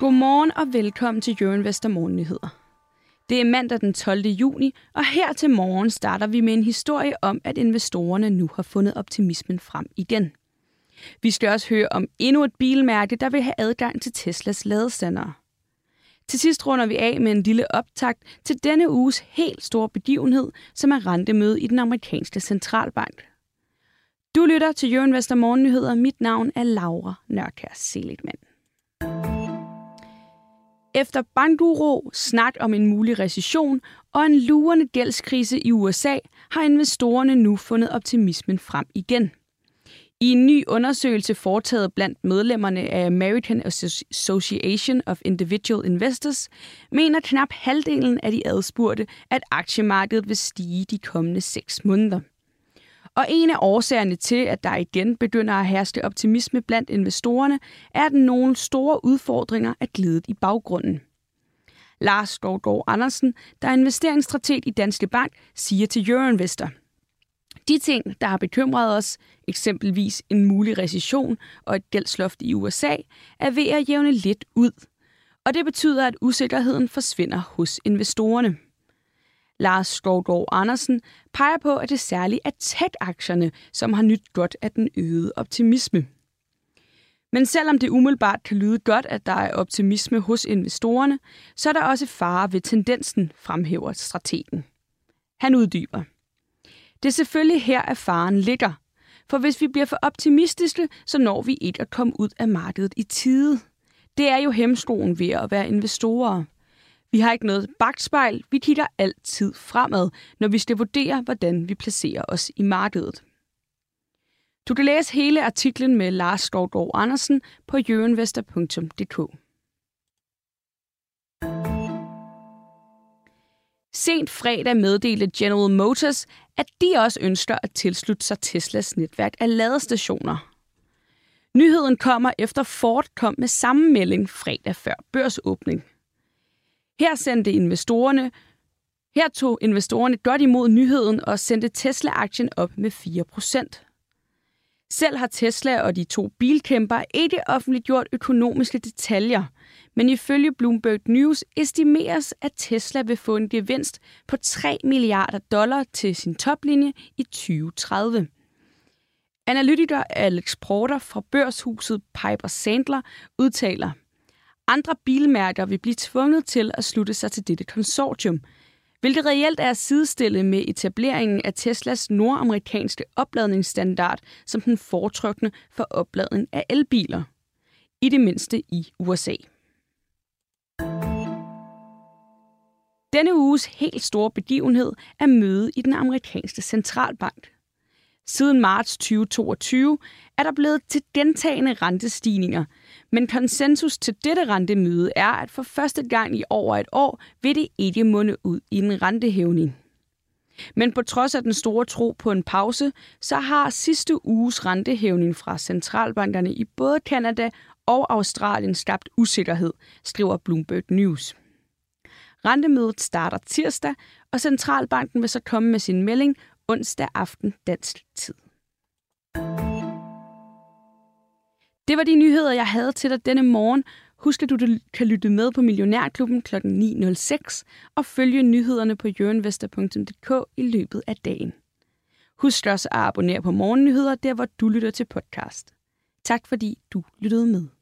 Godmorgen og velkommen til Jørgen Vester Morgennyheder. Det er mandag den 12. juni, og her til morgen starter vi med en historie om, at investorerne nu har fundet optimismen frem igen. Vi skal også høre om endnu et bilmærke, der vil have adgang til Teslas ladestandere. Til sidst runder vi af med en lille optakt til denne uges helt store begivenhed, som er rentemøde i den amerikanske centralbank. Du lytter til Jørgen Vester Morgennyheder. Mit navn er Laura Nørkær Seligman. Efter bankuro, snak om en mulig recession og en lurende gældskrise i USA, har investorerne nu fundet optimismen frem igen. I en ny undersøgelse foretaget blandt medlemmerne af American Association of Individual Investors, mener knap halvdelen af de adspurgte, at aktiemarkedet vil stige de kommende seks måneder. Og en af årsagerne til, at der igen begynder at herske optimisme blandt investorerne, er, at nogle store udfordringer er glidet i baggrunden. Lars Skovgaard Andersen, der er investeringsstrateg i Danske Bank, siger til Euroinvestor. De ting, der har bekymret os, eksempelvis en mulig recession og et gældsloft i USA, er ved at jævne lidt ud. Og det betyder, at usikkerheden forsvinder hos investorerne. Lars Skovgaard Andersen peger på, at det særligt er tech-aktierne, som har nyt godt af den øgede optimisme. Men selvom det umiddelbart kan lyde godt, at der er optimisme hos investorerne, så er der også fare ved tendensen, fremhæver strategen. Han uddyber. Det er selvfølgelig her, at faren ligger. For hvis vi bliver for optimistiske, så når vi ikke at komme ud af markedet i tide. Det er jo hemskoen ved at være investorer. Vi har ikke noget bagspejl, vi kigger altid fremad, når vi skal vurdere, hvordan vi placerer os i markedet. Du kan læse hele artiklen med Lars Skovgaard Andersen på jørenvester.dk. Sent fredag meddelte General Motors, at de også ønsker at tilslutte sig Teslas netværk af ladestationer. Nyheden kommer efter Ford kom med samme melding fredag før børsåbning. Her sendte investorerne her tog investorerne godt imod nyheden og sendte Tesla-aktien op med 4%. Selv har Tesla og de to bilkæmper ikke offentliggjort økonomiske detaljer, men ifølge Bloomberg News estimeres, at Tesla vil få en gevinst på 3 milliarder dollar til sin toplinje i 2030. Analytiker Alex Porter fra børshuset Piper Sandler udtaler – andre bilmærker vil blive tvunget til at slutte sig til dette konsortium, hvilket reelt er at sidestille med etableringen af Teslas nordamerikanske opladningsstandard som den foretrukne for opladning af elbiler. I det mindste i USA. Denne uges helt store begivenhed er møde i den amerikanske centralbank. Siden marts 2022 er der blevet til gentagende rentestigninger, men konsensus til dette rentemøde er, at for første gang i over et år vil det ikke munde ud i en rentehævning. Men på trods af den store tro på en pause, så har sidste uges rentehævning fra centralbankerne i både Kanada og Australien skabt usikkerhed, skriver Bloomberg News. Rentemødet starter tirsdag, og centralbanken vil så komme med sin melding onsdag aften dansk tid. Det var de nyheder, jeg havde til dig denne morgen. Husk, at du kan lytte med på Millionærklubben kl. 9.06 og følge nyhederne på jørenvester.dk i løbet af dagen. Husk også at abonnere på Morgennyheder, der hvor du lytter til podcast. Tak fordi du lyttede med.